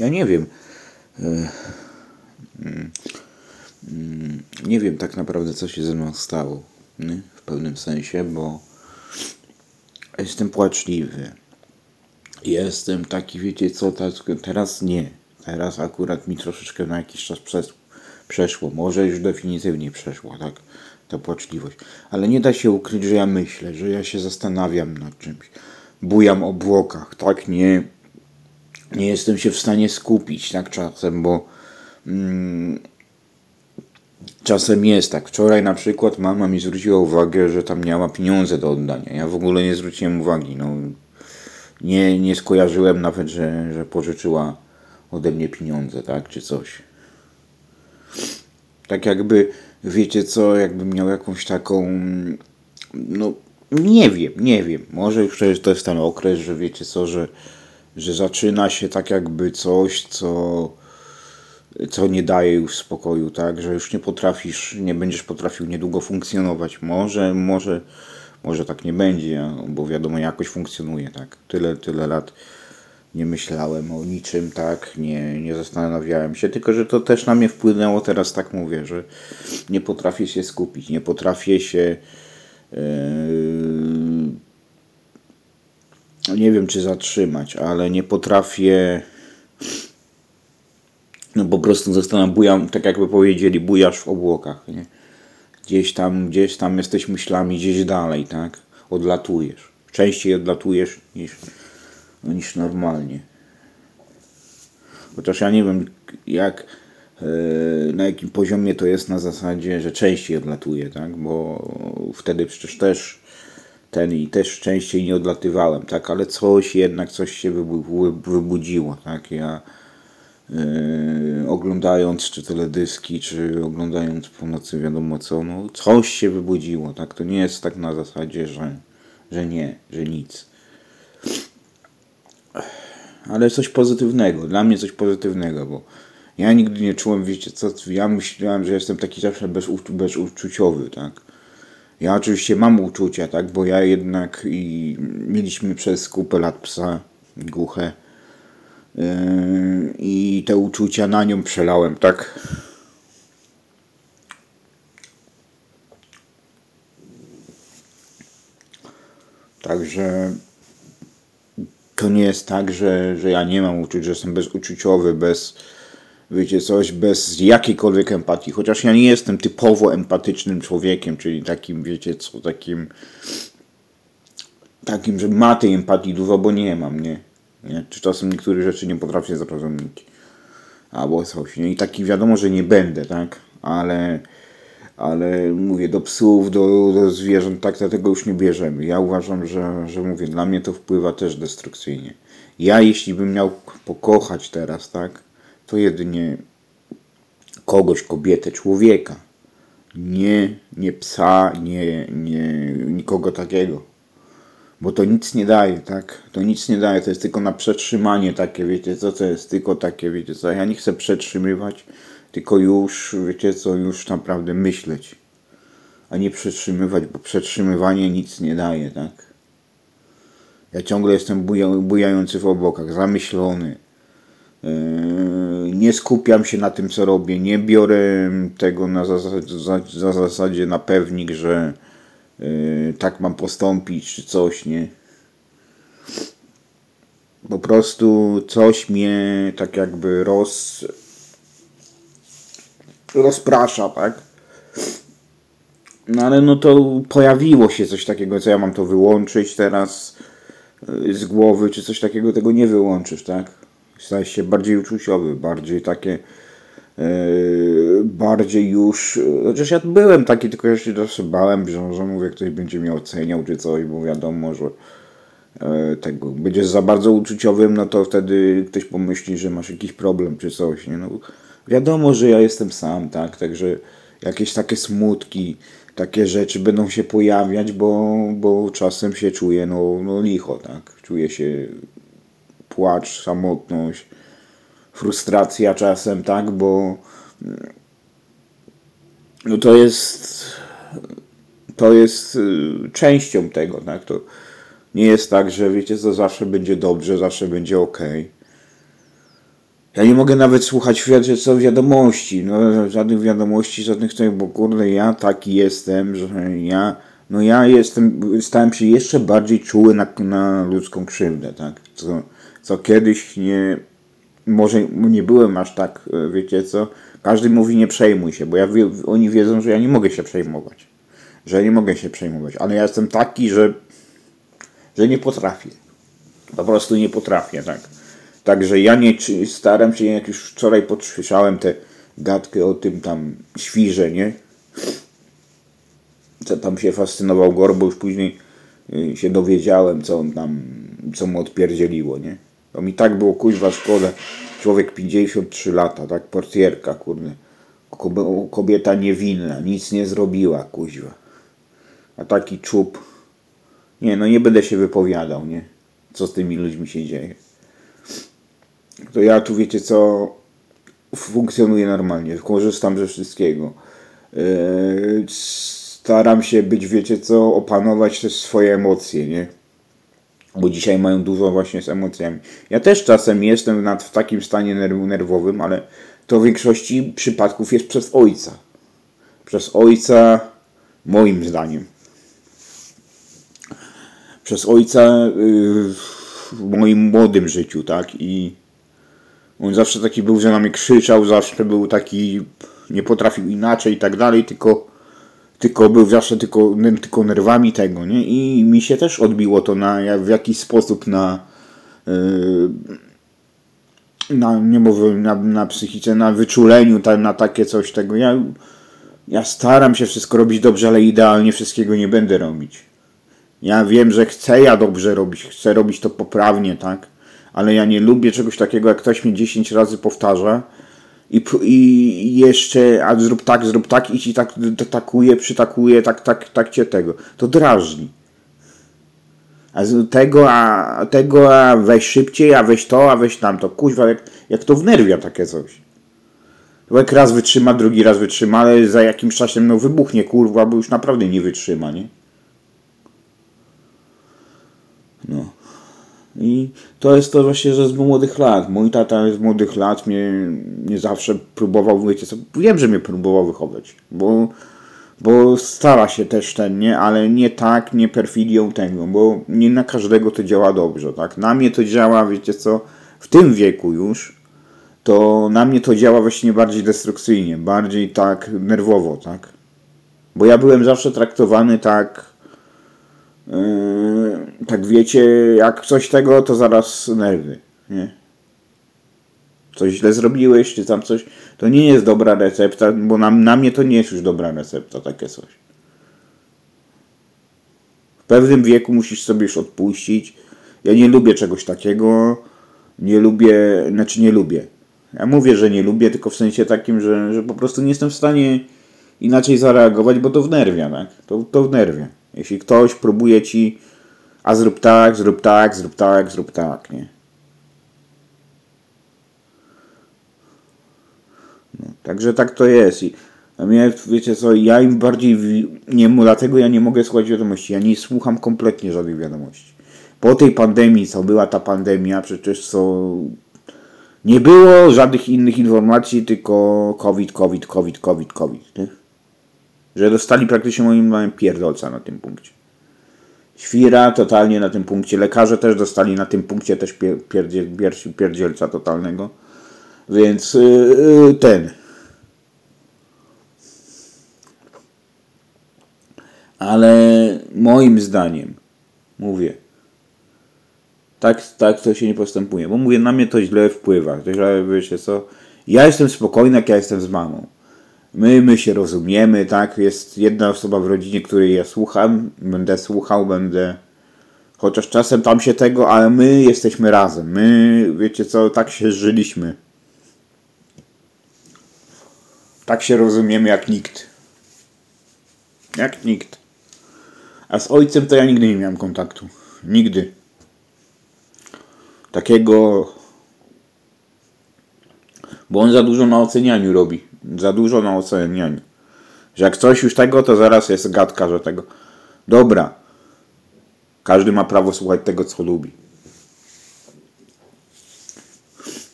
ja nie wiem. E, mm, nie wiem tak naprawdę, co się ze mną stało. Nie? W pewnym sensie, bo jestem płaczliwy. Jestem taki, wiecie co, teraz nie. Teraz akurat mi troszeczkę na jakiś czas przeszło. Może już definitywnie przeszło, tak? Ta płaczliwość. Ale nie da się ukryć, że ja myślę, że ja się zastanawiam nad czymś. Bujam o błokach, tak? Nie, nie jestem się w stanie skupić, tak? Czasem, bo mm, czasem jest tak. Wczoraj na przykład mama mi zwróciła uwagę, że tam miała pieniądze do oddania. Ja w ogóle nie zwróciłem uwagi. No, nie, nie skojarzyłem nawet, że, że pożyczyła ode mnie pieniądze, tak, czy coś. Tak jakby, wiecie co, jakbym miał jakąś taką, no, nie wiem, nie wiem. Może już to jest ten okres, że wiecie co, że, że zaczyna się tak jakby coś, co, co nie daje już spokoju, tak, że już nie potrafisz, nie będziesz potrafił niedługo funkcjonować. Może, może, może tak nie będzie, bo wiadomo, jakoś funkcjonuje, tak. Tyle, tyle lat nie myślałem o niczym, tak, nie, nie zastanawiałem się, tylko że to też na mnie wpłynęło, teraz tak mówię, że nie potrafię się skupić, nie potrafię się yy, nie wiem czy zatrzymać, ale nie potrafię no po prostu zastanawiam, bujam, tak jakby powiedzieli, bujasz w obłokach, nie? Gdzieś tam, gdzieś tam jesteś myślami, gdzieś dalej, tak? Odlatujesz. Częściej odlatujesz niż no, niż normalnie. Chociaż ja nie wiem, jak, e, na jakim poziomie to jest na zasadzie, że częściej odlatuje, tak? Bo wtedy przecież też ten i też częściej nie odlatywałem, tak? Ale coś jednak, coś się wybudziło, tak? Ja yy, oglądając czy teledyski, czy oglądając po nocy wiadomo co, no coś się wybudziło, tak? To nie jest tak na zasadzie, że, że nie, że nic ale coś pozytywnego, dla mnie coś pozytywnego, bo ja nigdy nie czułem, wiecie co, ja myślałem, że jestem taki zawsze bez, bezuczuciowy, tak. Ja oczywiście mam uczucia, tak, bo ja jednak i mieliśmy przez kupę lat psa głuche yy, i te uczucia na nią przelałem, tak. Także to nie jest tak, że, że ja nie mam uczuć, że jestem bezuczuciowy, bez, wiecie, coś, bez jakiejkolwiek empatii. Chociaż ja nie jestem typowo empatycznym człowiekiem, czyli takim, wiecie, co, takim, takim, że ma tej empatii dużo, bo nie mam, nie? nie? Czy czasem niektórych rzeczy nie potrafię zrozumieć. Albo coś, nie? I taki wiadomo, że nie będę, tak? Ale ale mówię, do psów, do, do zwierząt, tak tego już nie bierzemy. Ja uważam, że, że mówię, dla mnie to wpływa też destrukcyjnie. Ja jeśli bym miał pokochać teraz, tak, to jedynie kogoś, kobietę, człowieka. Nie, nie psa, nie, nie nikogo takiego. Bo to nic nie daje, tak? To nic nie daje, to jest tylko na przetrzymanie takie, wiecie co, to jest tylko takie, wiecie co, ja nie chcę przetrzymywać, tylko już, wiecie co, już naprawdę myśleć, a nie przetrzymywać, bo przetrzymywanie nic nie daje, tak? Ja ciągle jestem buja, bujający w obokach, zamyślony. Yy, nie skupiam się na tym, co robię. Nie biorę tego na zasadzie, za, za zasadzie na pewnik, że yy, tak mam postąpić, czy coś, nie? Po prostu coś mnie tak jakby roz, rozprasza, tak? No ale no to pojawiło się coś takiego, co ja mam to wyłączyć teraz y, z głowy, czy coś takiego, tego nie wyłączysz, tak? Stajesz się bardziej uczuciowy, bardziej takie yy, bardziej już, chociaż ja byłem taki, tylko ja się zawsze bałem, że, że mówię, ktoś będzie mnie oceniał, czy coś, bo wiadomo, że yy, tego, będziesz za bardzo uczuciowym, no to wtedy ktoś pomyśli, że masz jakiś problem, czy coś, nie? No, Wiadomo, że ja jestem sam, tak? Także jakieś takie smutki, takie rzeczy będą się pojawiać, bo, bo czasem się czuję no, no licho, tak? Czuję się płacz, samotność, frustracja czasem, tak? Bo no to jest to jest y, częścią tego, tak? To nie jest tak, że wiecie, co zawsze będzie dobrze, zawsze będzie ok Ja nie mogę nawet słuchać wiecie, co wiadomości, no żadnych wiadomości, żadnych tego, bo kurde ja taki jestem, że ja, no ja jestem, stałem się jeszcze bardziej czuły na, na ludzką krzywdę, tak, co, co kiedyś nie, może nie byłem aż tak, wiecie co, każdy mówi nie przejmuj się, bo ja, oni wiedzą, że ja nie mogę się przejmować, że nie mogę się przejmować, ale ja jestem taki, że, że nie potrafię, po prostu nie potrafię, tak. Także ja nie staram się, jak już wczoraj podsłyszałem tę gadkę o tym tam świrze, nie? Co tam się fascynował Gorbo, już później y, się dowiedziałem, co on tam, co mu odpierdzieliło, nie? To mi tak było kuźwa szkoda. Człowiek 53 lata, tak? Portierka, kurde. Kobieta niewinna, nic nie zrobiła, kuźwa. A taki czub. Nie, no nie będę się wypowiadał, nie? Co z tymi ludźmi się dzieje to ja tu wiecie co, funkcjonuję normalnie, korzystam ze wszystkiego. Yy, staram się być, wiecie co, opanować też swoje emocje, nie? Bo dzisiaj mają dużo właśnie z emocjami. Ja też czasem jestem nad, w takim stanie nerwowym, ale to w większości przypadków jest przez ojca. Przez ojca, moim zdaniem. Przez ojca yy, w moim młodym życiu, tak? I on zawsze taki był, że na mnie krzyczał, zawsze był taki, nie potrafił inaczej i tak dalej, tylko, tylko był zawsze tylko, tylko nerwami tego, nie? I mi się też odbiło to na, w jakiś sposób na, yy, na, nie mówię, na, na psychice, na wyczuleniu, ta, na takie coś tego. Ja, ja staram się wszystko robić dobrze, ale idealnie wszystkiego nie będę robić. Ja wiem, że chcę ja dobrze robić, chcę robić to poprawnie, tak? ale ja nie lubię czegoś takiego, jak ktoś mi 10 razy powtarza i, i jeszcze, a zrób tak, zrób tak i ci tak takuje, przytakuje, tak, tak, tak cię tego. To drażni. A tego, a tego, a weź szybciej, a weź to, a weź tamto. Kuźwa, jak, jak to wnerwia takie coś. Jak raz wytrzyma, drugi raz wytrzyma, ale za jakimś czasem no wybuchnie, kurwa, bo już naprawdę nie wytrzyma, nie? No. I to jest to właśnie, że z młodych lat. Mój tata z młodych lat mnie, mnie zawsze próbował, wiecie co, wiem, że mnie próbował wychować, bo, bo stara się też ten, nie, ale nie tak, nie perfidią tego, bo nie na każdego to działa dobrze, tak. Na mnie to działa, wiecie co, w tym wieku już, to na mnie to działa właśnie bardziej destrukcyjnie, bardziej tak nerwowo, tak. Bo ja byłem zawsze traktowany tak Yy, tak wiecie, jak coś tego, to zaraz nerwy, nie? Coś źle zrobiłeś, czy tam coś, to nie jest dobra recepta, bo na, na mnie to nie jest już dobra recepta, takie coś. W pewnym wieku musisz sobie już odpuścić. Ja nie lubię czegoś takiego, nie lubię, znaczy nie lubię. Ja mówię, że nie lubię, tylko w sensie takim, że, że po prostu nie jestem w stanie inaczej zareagować, bo to wnerwia, tak? To, to wnerwia. Jeśli ktoś próbuje ci, a zrób tak, zrób tak, zrób tak, zrób tak, nie? No, także tak to jest. I mnie, wiecie co, ja im bardziej, nie, dlatego ja nie mogę słuchać wiadomości. Ja nie słucham kompletnie żadnych wiadomości. Po tej pandemii, co była ta pandemia, przecież co nie było żadnych innych informacji, tylko COVID, COVID, COVID, COVID, COVID. Nie? Że dostali praktycznie moim zdaniem pierdolca na tym punkcie. Świra totalnie na tym punkcie. Lekarze też dostali na tym punkcie też pierdziel, pierdzielca totalnego. Więc yy, ten. Ale moim zdaniem, mówię, tak, tak to się nie postępuje. Bo mówię, na mnie to źle wpływa. Że wiecie co, ja jestem spokojny, jak ja jestem z mamą. My, my się rozumiemy, tak? Jest jedna osoba w rodzinie, której ja słucham, będę słuchał, będę. Chociaż czasem tam się tego, ale my jesteśmy razem. My, wiecie co, tak się żyliśmy. Tak się rozumiemy jak nikt. Jak nikt. A z ojcem to ja nigdy nie miałem kontaktu. Nigdy. Takiego. Bo on za dużo na ocenianiu robi za dużo na ocenianiu. Że jak coś już tego, to zaraz jest gadka, że tego. Dobra. Każdy ma prawo słuchać tego, co lubi.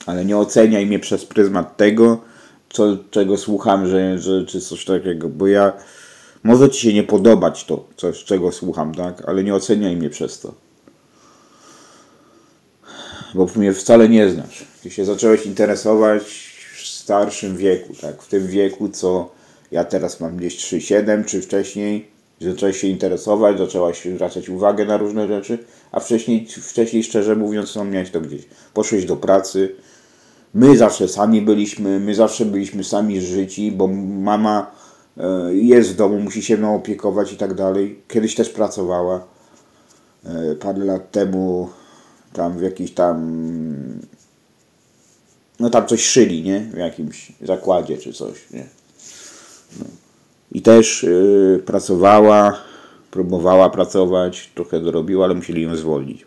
ale nie oceniaj mnie przez pryzmat tego, co, czego słucham, że, że czy coś takiego, bo ja może ci się nie podobać to, coś, czego słucham, tak, ale nie oceniaj mnie przez to. Bo mnie wcale nie znasz. Ty się zacząłeś interesować starszym wieku, tak, w tym wieku, co ja teraz mam gdzieś 3-7, czy wcześniej, zacząłeś się interesować, zaczęłaś zwracać uwagę na różne rzeczy, a wcześniej, wcześniej szczerze mówiąc, no miałeś to gdzieś. Poszłeś do pracy, my zawsze sami byliśmy, my zawsze byliśmy sami życi, bo mama e, jest w domu, musi się mną opiekować i tak dalej. Kiedyś też pracowała. E, parę lat temu tam w jakiś tam no tam coś szyli, nie? W jakimś zakładzie czy coś, nie? No. I też yy, pracowała, próbowała pracować, trochę dorobiła, ale musieli ją zwolnić.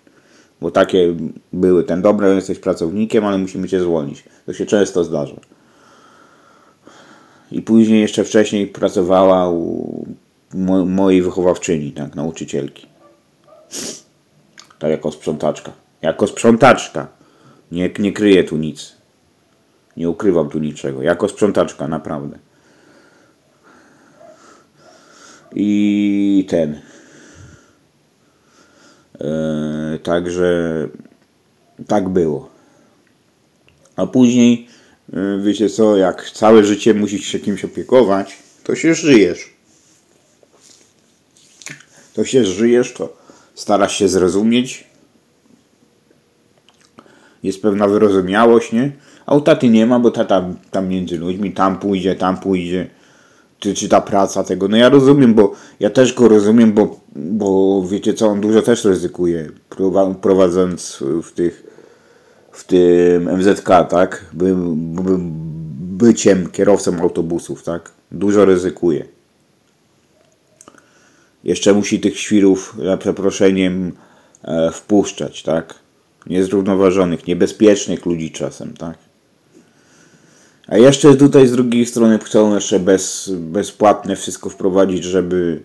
Bo takie były, ten dobry jesteś pracownikiem, ale musimy cię zwolnić. To się często zdarza. I później jeszcze wcześniej pracowała u mo mojej wychowawczyni, tak, nauczycielki. Tak jako sprzątaczka. Jako sprzątaczka. Nie, nie kryję tu nic. Nie ukrywam tu niczego. Jako sprzątaczka, naprawdę. I ten. Yy, także tak było. A później, yy, wiecie co, jak całe życie musisz się kimś opiekować, to się żyjesz. To się żyjesz, to starasz się zrozumieć. Jest pewna wyrozumiałość, nie? A u taty nie ma, bo tata tam między ludźmi, tam pójdzie, tam pójdzie czy, czy ta praca tego. No ja rozumiem, bo ja też go rozumiem, bo, bo wiecie co, on dużo też ryzykuje, prowadząc w tych w tym MZK, tak? By, by, byciem kierowcą autobusów, tak? Dużo ryzykuje. Jeszcze musi tych świrów, za przeproszeniem, e, wpuszczać, tak? Niezrównoważonych, niebezpiecznych ludzi czasem, tak? A jeszcze tutaj z drugiej strony chcą jeszcze bez, bezpłatne wszystko wprowadzić, żeby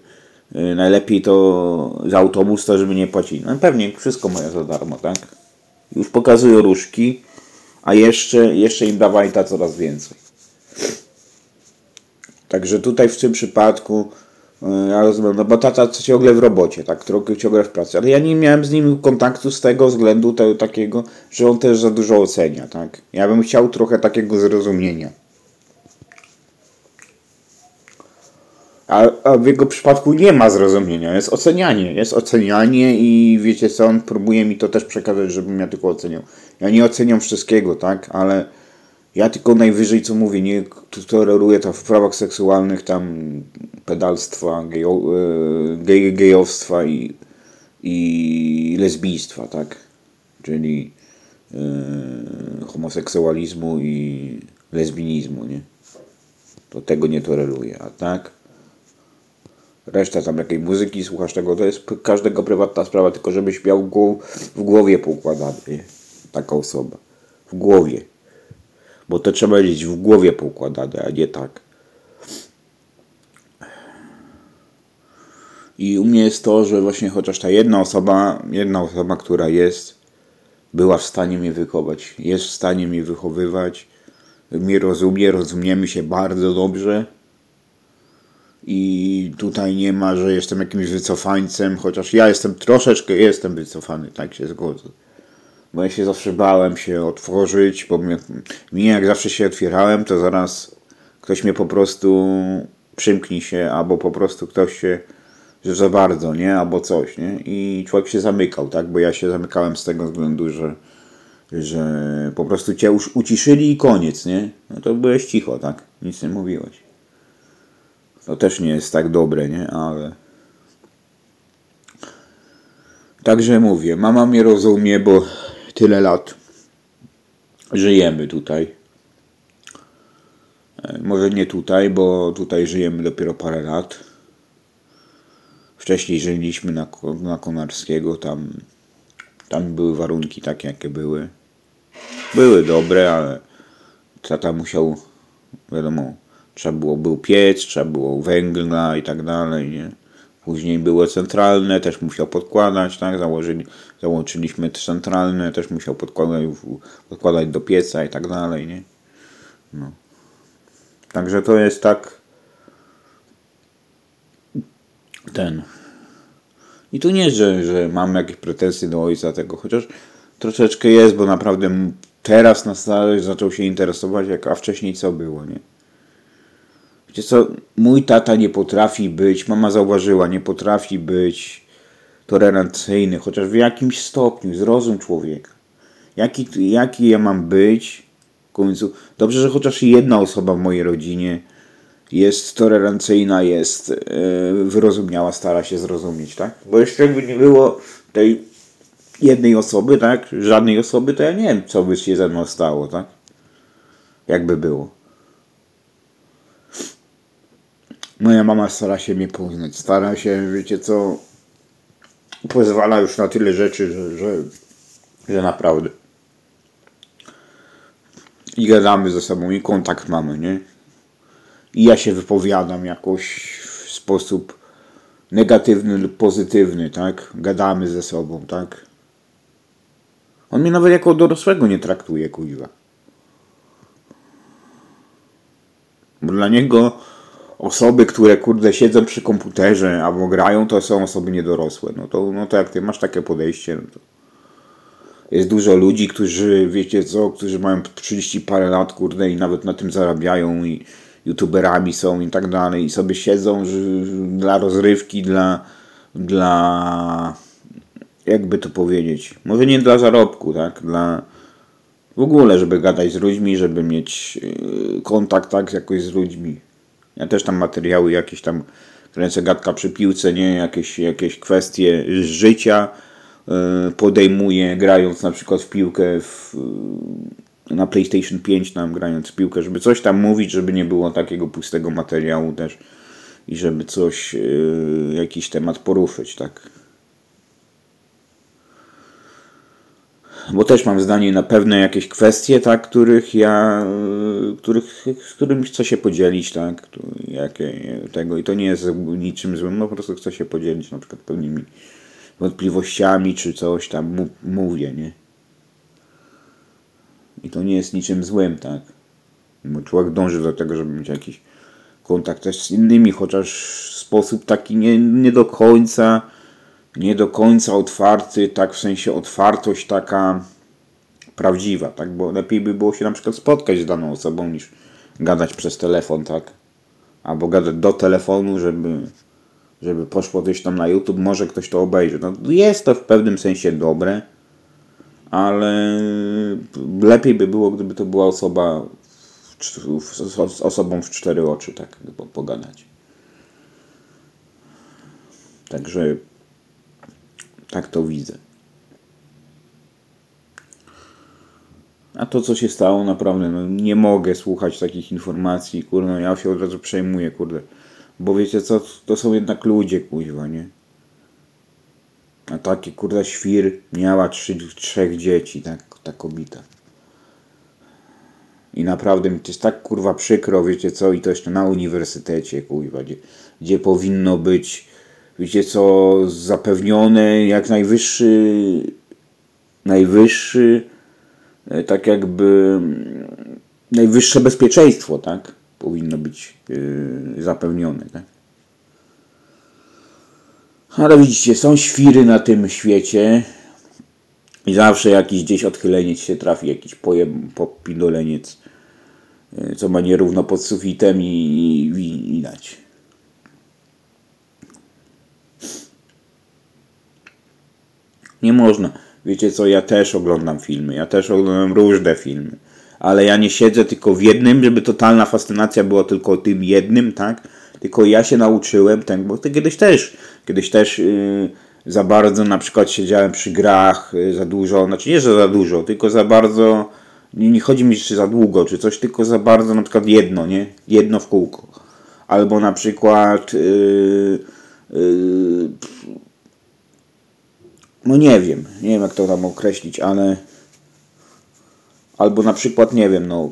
y, najlepiej to za autobus to, żeby nie płacić. No pewnie wszystko mają za darmo, tak? Już pokazują różki, a jeszcze, jeszcze im dawaj ta coraz więcej. Także tutaj w tym przypadku ja rozumiem, no bo tata ciągle w robocie, tak, ciągle w pracy, ale ja nie miałem z nim kontaktu z tego względu te, takiego, że on też za dużo ocenia, tak. Ja bym chciał trochę takiego zrozumienia. A, a w jego przypadku nie ma zrozumienia, jest ocenianie, jest ocenianie i wiecie co, on próbuje mi to też przekazać, żebym ja tylko oceniał. Ja nie oceniam wszystkiego, tak, ale ja tylko najwyżej co mówię, nie toleruję to w prawach seksualnych tam pedalstwa, gejo, e, gej, gejowstwa i, i lesbijstwa, tak? Czyli e, homoseksualizmu i lesbinizmu, nie? To tego nie toleruję, a tak? Reszta tam jakiej muzyki słuchasz tego, to jest każdego prywatna sprawa, tylko żebyś miał w głowie poukładany? Taka osoba. W głowie. Bo to trzeba mieć w głowie poukładane, a nie tak. I u mnie jest to, że właśnie chociaż ta jedna osoba, jedna osoba, która jest, była w stanie mnie wychować, jest w stanie mnie wychowywać, mnie rozumie, rozumiemy się bardzo dobrze. I tutaj nie ma, że jestem jakimś wycofańcem, chociaż ja jestem troszeczkę, jestem wycofany, tak się zgodzę. Bo ja się zawsze bałem się otworzyć, bo mnie, mnie jak zawsze się otwierałem, to zaraz ktoś mnie po prostu przymknie się, albo po prostu ktoś się że za bardzo, nie? Albo coś, nie? I człowiek się zamykał, tak? Bo ja się zamykałem z tego względu, że, że po prostu cię już uciszyli i koniec, nie? No to byłeś cicho, tak? Nic nie mówiłeś. To też nie jest tak dobre, nie? Ale... Także mówię, mama mnie rozumie, bo tyle lat żyjemy tutaj. E, może nie tutaj, bo tutaj żyjemy dopiero parę lat Wcześniej żyliśmy na, na Konarskiego, tam, tam były warunki takie, jakie były. Były dobre, ale tata musiał, wiadomo, trzeba było, był piec, trzeba było węgla i tak dalej, nie? Później było centralne, też musiał podkładać, tak? Założyli, załączyliśmy centralne, też musiał podkładać, podkładać do pieca i tak dalej, nie? No. Także to jest tak ten. I tu nie, że, że mam jakieś pretensje do ojca tego, chociaż troszeczkę jest, bo naprawdę teraz na starość zaczął się interesować, jak, a wcześniej co było, nie? Wiecie co, mój tata nie potrafi być, mama zauważyła, nie potrafi być tolerancyjny, chociaż w jakimś stopniu, zrozum człowieka. Jaki, jaki ja mam być w końcu? Dobrze, że chociaż jedna osoba w mojej rodzinie jest tolerancyjna, jest yy, wyrozumiała, stara się zrozumieć, tak? Bo jeszcze by nie było tej jednej osoby, tak? Żadnej osoby, to ja nie wiem, co by się ze mną stało, tak? Jakby było. Moja mama stara się mnie poznać, stara się, wiecie co, pozwala już na tyle rzeczy, że, że, że naprawdę. I gadamy ze sobą, i kontakt mamy, nie? I ja się wypowiadam jakoś w sposób negatywny lub pozytywny, tak? Gadamy ze sobą, tak? On mnie nawet jako dorosłego nie traktuje, kuźwa. Bo dla niego osoby, które kurde siedzą przy komputerze albo grają, to są osoby niedorosłe. No to, no to jak ty masz takie podejście, no to jest dużo ludzi, którzy, wiecie co, którzy mają 30 parę lat, kurde, i nawet na tym zarabiają i youtuberami są i tak dalej i sobie siedzą że, dla rozrywki, dla, dla jakby to powiedzieć, może nie dla zarobku, tak, dla w ogóle, żeby gadać z ludźmi, żeby mieć yy, kontakt tak jakoś z ludźmi. Ja też tam materiały jakieś tam kręcę gadka przy piłce, nie, jakieś, jakieś kwestie z życia yy, podejmuję, grając na przykład w piłkę w, yy, na PlayStation 5 tam grając w piłkę, żeby coś tam mówić, żeby nie było takiego pustego materiału też i żeby coś, yy, jakiś temat poruszyć, tak. Bo też mam zdanie na pewne jakieś kwestie, tak, których ja, y, których, z którymi chcę się podzielić, tak, jakie, tego i to nie jest niczym złym, no po prostu chcę się podzielić na przykład pewnymi wątpliwościami, czy coś tam mówię, nie. I to nie jest niczym złym, tak, bo człowiek dąży do tego, żeby mieć jakiś kontakt też z innymi, chociaż w sposób taki nie, nie do końca nie do końca otwarty, tak w sensie otwartość taka prawdziwa, tak? Bo lepiej by było się na przykład spotkać z daną osobą niż gadać przez telefon, tak? Albo gadać do telefonu, żeby, żeby poszło gdzieś tam na YouTube, może ktoś to obejrzy. No, jest to w pewnym sensie dobre, ale lepiej by było, gdyby to była osoba z osobą w cztery oczy, tak, pogadać. Także tak to widzę. A to, co się stało, naprawdę, no, nie mogę słuchać takich informacji, kurde, no, ja się od razu przejmuję, kurde. Bo wiecie co, to są jednak ludzie, kuźwa, nie? A taki, kurde, świr miała trzy, trzech dzieci, tak, ta kobieta. I naprawdę mi to jest tak, kurwa, przykro, wiecie co, i to jeszcze na uniwersytecie, kuźwa, gdzie, gdzie powinno być wiecie co, zapewnione jak najwyższy, najwyższy, e, tak jakby najwyższe bezpieczeństwo, tak? Powinno być yy, zapewnione, tak? Ale widzicie, są świry na tym świecie i zawsze jakiś gdzieś odchyleniec się trafi, jakiś pojem, popidoleniec, yy, co ma nierówno pod sufitem i, i, i widać. Nie można. Wiecie co, ja też oglądam filmy, ja też oglądam różne filmy. Ale ja nie siedzę tylko w jednym, żeby totalna fascynacja była tylko tym jednym, tak? Tylko ja się nauczyłem, tak, bo to kiedyś też, kiedyś też yy, za bardzo na przykład siedziałem przy grach yy, za dużo, znaczy nie, że za dużo, tylko za bardzo, nie, nie chodzi mi czy za długo, czy coś, tylko za bardzo na przykład jedno, nie? Jedno w kółko. Albo na przykład yy, no nie wiem, nie wiem jak to tam określić, ale albo na przykład, nie wiem, no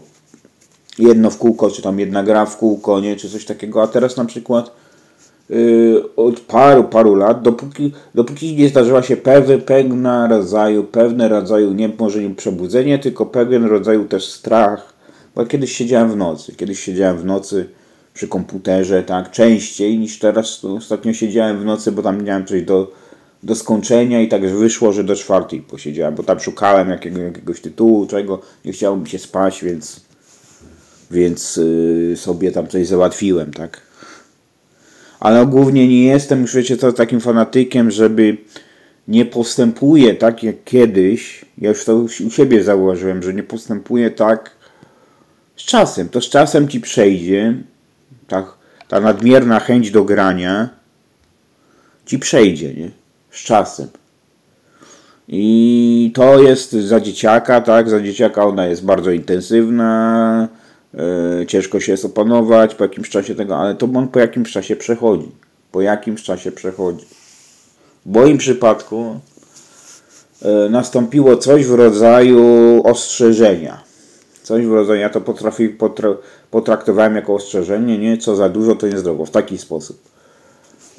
jedno w kółko, czy tam jedna gra w kółko, nie, czy coś takiego, a teraz na przykład yy, od paru, paru lat, dopóki, dopóki nie zdarzyła się pewne, pewna rodzaju, pewne rodzaju, nie może nie przebudzenie, tylko pewien rodzaju też strach, bo kiedyś siedziałem w nocy, kiedyś siedziałem w nocy przy komputerze, tak, częściej niż teraz, ostatnio siedziałem w nocy, bo tam miałem coś do, do skończenia i tak wyszło, że do czwartej posiedziałem, bo tam szukałem jakiego, jakiegoś tytułu, czego, nie chciało się spać, więc więc yy, sobie tam coś załatwiłem, tak. Ale głównie nie jestem już wiecie to takim fanatykiem, żeby nie postępuje tak jak kiedyś. Ja już to u siebie zauważyłem, że nie postępuje tak z czasem. To z czasem ci przejdzie. Tak, ta nadmierna chęć do grania ci przejdzie, nie? Z czasem. I to jest za dzieciaka, tak? Za dzieciaka ona jest bardzo intensywna E, ciężko się jest opanować po jakimś czasie tego, ale to on po jakimś czasie przechodzi. Po jakimś czasie przechodzi. W moim przypadku e, nastąpiło coś w rodzaju ostrzeżenia. Coś w rodzaju, ja to potrafi, potra, potraktowałem jako ostrzeżenie, nie, co za dużo to niezdrowo, w taki sposób.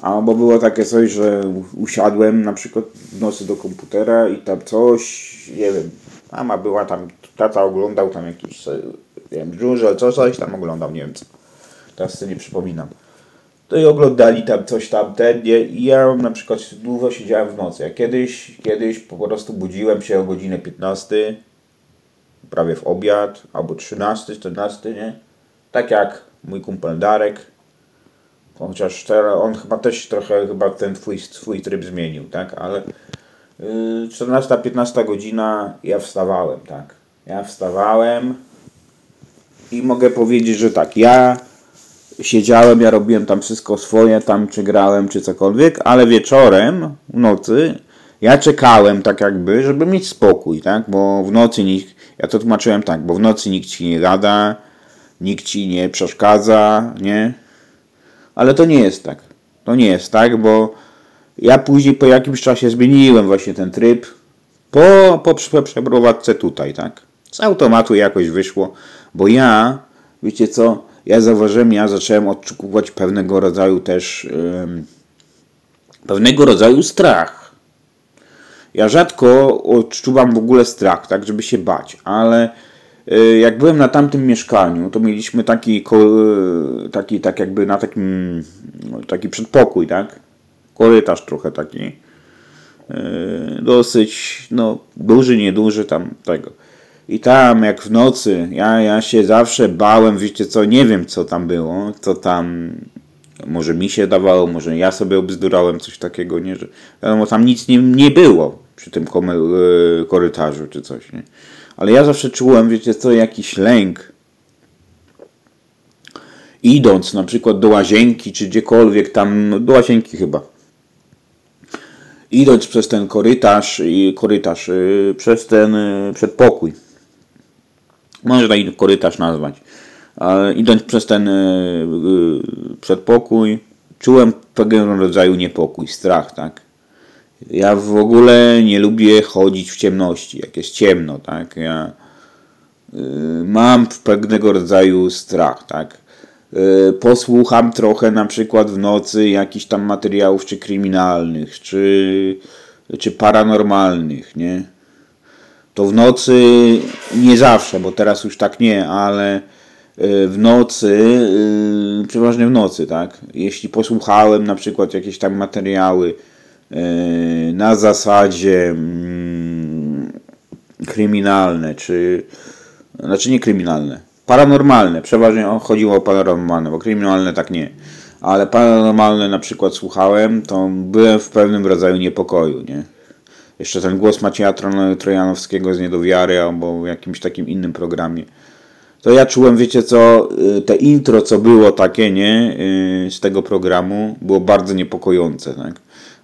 Albo było takie coś, że usiadłem na przykład w nocy do komputera i tam coś, nie wiem, mama była tam, tata oglądał tam jakiś nie wiem, żużel, co, coś tam oglądał, nie wiem co. Teraz sobie nie przypominam. To i oglądali tam coś tam, ten, nie? I ja na przykład długo siedziałem w nocy. Ja kiedyś, kiedyś po prostu budziłem się o godzinę 15, prawie w obiad, albo 13, 14, nie? Tak jak mój kumpel Darek. Chociaż teraz on chyba też trochę chyba ten twój, swój tryb zmienił, tak? Ale yy, 14-15 godzina ja wstawałem, tak? Ja wstawałem, i mogę powiedzieć, że tak, ja siedziałem, ja robiłem tam wszystko swoje, tam czy grałem, czy cokolwiek, ale wieczorem, w nocy, ja czekałem tak jakby, żeby mieć spokój, tak, bo w nocy nikt, ja to tłumaczyłem tak, bo w nocy nikt ci nie gada, nikt ci nie przeszkadza, nie, ale to nie jest tak, to nie jest tak, bo ja później po jakimś czasie zmieniłem właśnie ten tryb, po, po przeprowadzce tutaj, tak, z automatu jakoś wyszło, bo ja, wiecie co, ja zauważyłem, ja zacząłem odczuwać pewnego rodzaju też, pewnego rodzaju strach. Ja rzadko odczuwam w ogóle strach, tak, żeby się bać, ale jak byłem na tamtym mieszkaniu, to mieliśmy taki, taki tak jakby na takim, no, taki przedpokój, tak, korytarz trochę taki, yy, dosyć, no, duży, nieduży tam tego. I tam jak w nocy, ja, ja się zawsze bałem, wiecie co, nie wiem co tam było, co tam, może mi się dawało, może ja sobie obzdurałem coś takiego, nie, że wiadomo, tam nic nie, nie było przy tym e, korytarzu czy coś, nie. Ale ja zawsze czułem, wiecie co, jakiś lęk. Idąc na przykład do łazienki, czy gdziekolwiek tam, no, do łazienki chyba. Idąc przez ten korytarz, korytarz, e, przez ten e, przedpokój może taki korytarz nazwać. idąc przez ten yy, przedpokój, czułem pewnego rodzaju niepokój, strach, tak. Ja w ogóle nie lubię chodzić w ciemności, jak jest ciemno, tak. Ja yy, mam pewnego rodzaju strach, tak. Yy, posłucham trochę na przykład w nocy jakichś tam materiałów czy kryminalnych, czy, czy paranormalnych, nie to w nocy nie zawsze, bo teraz już tak nie, ale y, w nocy, y, przeważnie w nocy, tak? Jeśli posłuchałem na przykład jakieś tam materiały y, na zasadzie mm, kryminalne, czy znaczy nie kryminalne, paranormalne, przeważnie chodziło o paranormalne, bo kryminalne tak nie, ale paranormalne na przykład słuchałem, to byłem w pewnym rodzaju niepokoju, nie? jeszcze ten głos Macieja Trojanowskiego z Niedowiary albo w jakimś takim innym programie. To ja czułem, wiecie co, y, te intro, co było takie, nie, y, z tego programu, było bardzo niepokojące, tak.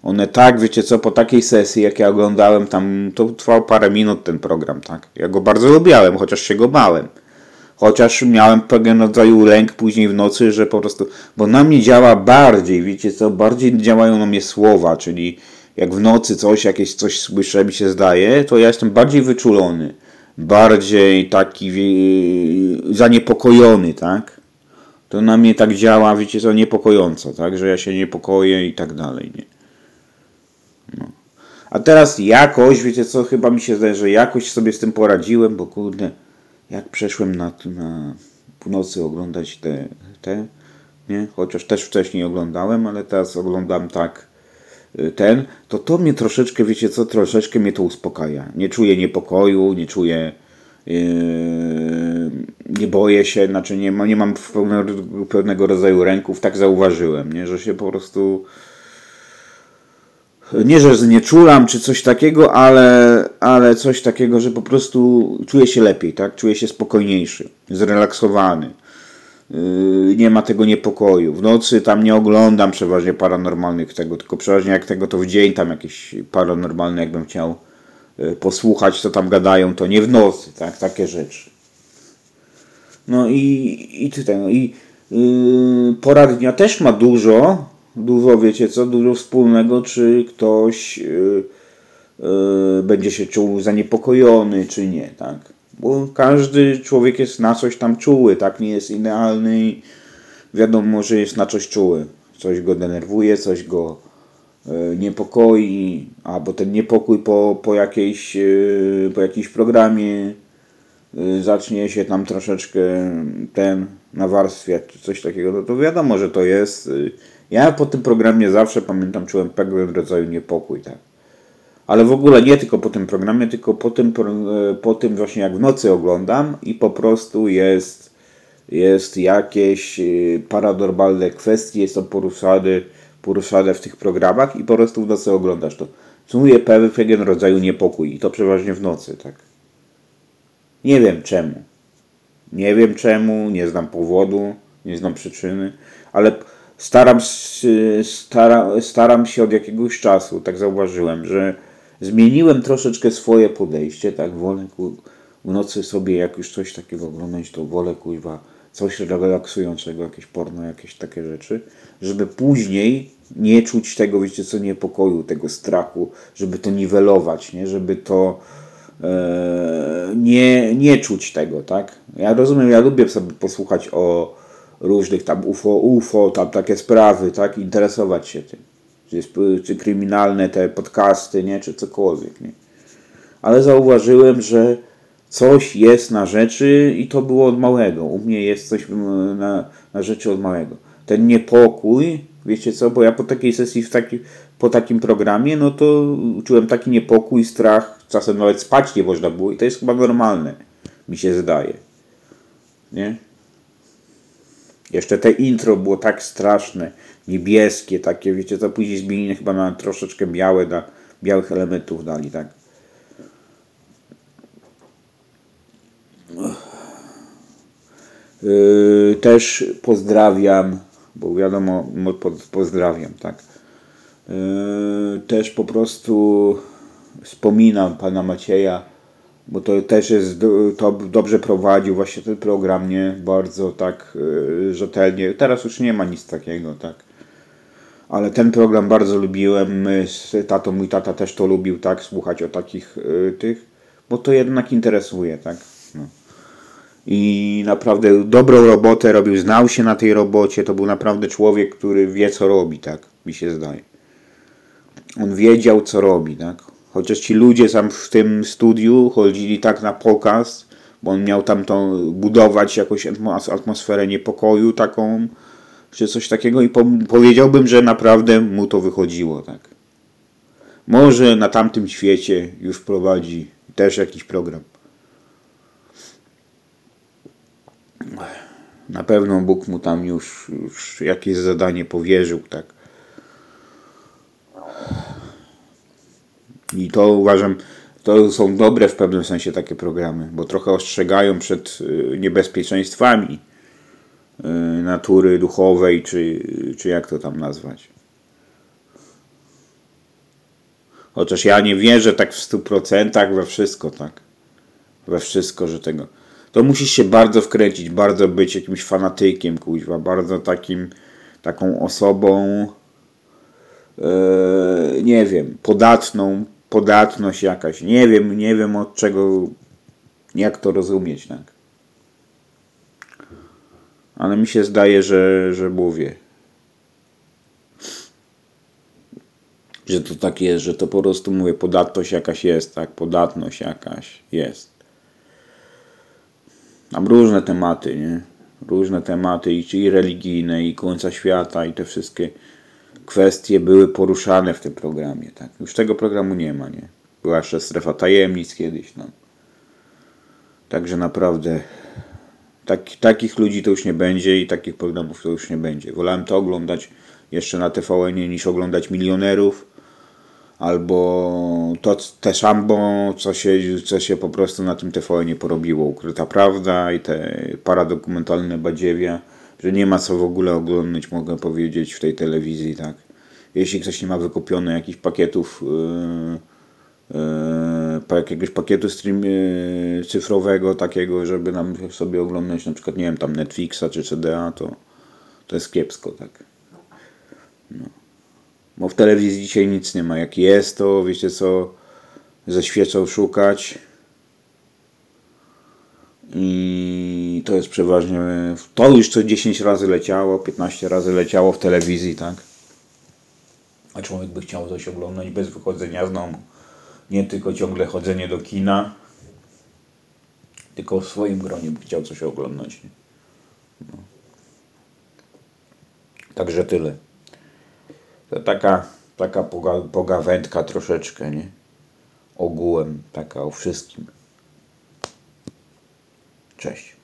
One tak, wiecie co, po takiej sesji, jak ja oglądałem, tam to trwał parę minut ten program, tak. Ja go bardzo lubiałem, chociaż się go bałem. Chociaż miałem pewien rodzaju lęk później w nocy, że po prostu, bo na mnie działa bardziej, wiecie co, bardziej działają na mnie słowa, czyli jak w nocy coś, jakieś coś słyszę, mi się zdaje, to ja jestem bardziej wyczulony, bardziej taki zaniepokojony, tak? to na mnie tak działa, wiecie co, niepokojąco, tak, że ja się niepokoję i tak dalej, nie. A teraz jakoś, wiecie co, chyba mi się zdaje, że jakoś sobie z tym poradziłem, bo kurde, jak przeszłem na, na północy oglądać te, te, nie, chociaż też wcześniej oglądałem, ale teraz oglądam tak y, ten, to to mnie troszeczkę, wiecie co, troszeczkę mnie to uspokaja. Nie czuję niepokoju, nie czuję Yy, nie boję się, znaczy nie, nie mam pewnego, pewnego rodzaju ręków, tak zauważyłem, nie? że się po prostu nie, że znieczulam czy coś takiego, ale, ale coś takiego, że po prostu czuję się lepiej, tak? Czuję się spokojniejszy, zrelaksowany. Yy, nie ma tego niepokoju. W nocy tam nie oglądam przeważnie paranormalnych tego, tylko przeważnie jak tego to w dzień tam jakieś paranormalne jakbym chciał Y, posłuchać, co tam gadają, to nie w nocy, tak, takie rzeczy. No i, i tutaj, no i yy, pora dnia też ma dużo, dużo, wiecie co, dużo wspólnego, czy ktoś yy, yy, będzie się czuł zaniepokojony, czy nie, tak. Bo każdy człowiek jest na coś tam czuły, tak, nie jest idealny i wiadomo, że jest na coś czuły. Coś go denerwuje, coś go E, niepokoi, albo ten niepokój po, po, jakiejś, po jakimś programie zacznie się tam troszeczkę ten nawarstwiać, czy coś takiego, no to wiadomo, że to jest. Ja po tym programie zawsze pamiętam, czułem pewien rodzaju niepokój, tak. Ale w ogóle nie tylko po tym programie, tylko po tym, po tym właśnie jak w nocy oglądam i po prostu jest, jest jakieś paranormalne kwestie, są poruszane poruszane w tych programach i po prostu w nocy oglądasz to. Czuje pewien rodzaju niepokój i to przeważnie w nocy, tak. Nie wiem czemu. Nie wiem czemu, nie znam powodu, nie znam przyczyny, ale staram, stara, staram się od jakiegoś czasu, tak zauważyłem, że zmieniłem troszeczkę swoje podejście, tak, wolę w nocy sobie jak już coś takiego oglądać, to wolę kuźwa coś relaksującego, jakieś porno, jakieś takie rzeczy, żeby później nie czuć tego, wiecie co, niepokoju, tego strachu, żeby to niwelować, nie? żeby to e, nie, nie czuć tego, tak? Ja rozumiem, ja lubię sobie posłuchać o różnych tam UFO, UFO, tam takie sprawy, tak? Interesować się tym. Czy, czy kryminalne te podcasty, nie? Czy cokolwiek, nie? Ale zauważyłem, że coś jest na rzeczy i to było od małego. U mnie jest coś na, na rzeczy od małego. Ten niepokój, wiecie co, bo ja po takiej sesji, w taki, po takim programie, no to czułem taki niepokój, strach, czasem nawet spać nie można było i to jest chyba normalne, mi się zdaje. Nie? Jeszcze te intro było tak straszne, niebieskie, takie, wiecie co, później zmienili chyba na troszeczkę białe, da, białych elementów dali, tak. Yy, też pozdrawiam, bo wiadomo, pozdrawiam, tak. Yy, też po prostu wspominam pana Macieja, bo to też jest, to dobrze prowadził właśnie ten program, nie? Bardzo tak yy, rzetelnie. Teraz już nie ma nic takiego, tak. Ale ten program bardzo lubiłem, my z tatą, mój tata też to lubił, tak, słuchać o takich tych, bo to jednak interesuje, tak. No i naprawdę dobrą robotę robił, znał się na tej robocie, to był naprawdę człowiek, który wie co robi, tak mi się zdaje. On wiedział co robi, tak. Chociaż ci ludzie tam w tym studiu chodzili tak na pokaz, bo on miał tam to budować jakąś atmosferę niepokoju taką, czy coś takiego i po, powiedziałbym, że naprawdę mu to wychodziło, tak. Może na tamtym świecie już prowadzi też jakiś program. Na pewno Bóg mu tam już, już jakieś zadanie powierzył, tak. I to uważam, to są dobre w pewnym sensie takie programy, bo trochę ostrzegają przed y, niebezpieczeństwami y, natury duchowej, czy, czy jak to tam nazwać. Chociaż ja nie wierzę tak w stu procentach we wszystko, tak. We wszystko, że tego to musisz się bardzo wkręcić, bardzo być jakimś fanatykiem, kuźwa, bardzo takim, taką osobą, yy, nie wiem, podatną, podatność jakaś, nie wiem, nie wiem od czego, jak to rozumieć, tak. Ale mi się zdaje, że, że mówię. Że to tak jest, że to po prostu mówię, podatność jakaś jest, tak? Podatność jakaś jest. Tam różne tematy, nie? Różne tematy i, i religijne, i końca świata, i te wszystkie kwestie były poruszane w tym programie, tak? Już tego programu nie ma, nie? Była jeszcze strefa tajemnic kiedyś, no. Także naprawdę tak, takich ludzi to już nie będzie i takich programów to już nie będzie. Wolałem to oglądać jeszcze na tvn niż oglądać milionerów albo to te szambo, co się, co się po prostu na tym tvn porobiło. Ukryta prawda i te paradokumentalne badziewia, że nie ma co w ogóle oglądać, mogę powiedzieć, w tej telewizji, tak. Jeśli ktoś nie ma wykupionych jakichś pakietów yy, po jakiegoś pakietu stream, e, cyfrowego takiego, żeby nam sobie oglądać na przykład, nie wiem, tam Netflixa czy CDA, to, to jest kiepsko, tak. No. Bo w telewizji dzisiaj nic nie ma. Jak jest, to wiecie co, ze świecą szukać. I to jest przeważnie, to już co 10 razy leciało, 15 razy leciało w telewizji, tak. A człowiek by chciał coś oglądać bez wychodzenia z domu. Nie tylko ciągle chodzenie do kina, tylko w swoim gronie by chciał coś oglądać. No. Także tyle. To taka, taka poga, pogawędka troszeczkę, nie? Ogółem, taka o wszystkim. Cześć.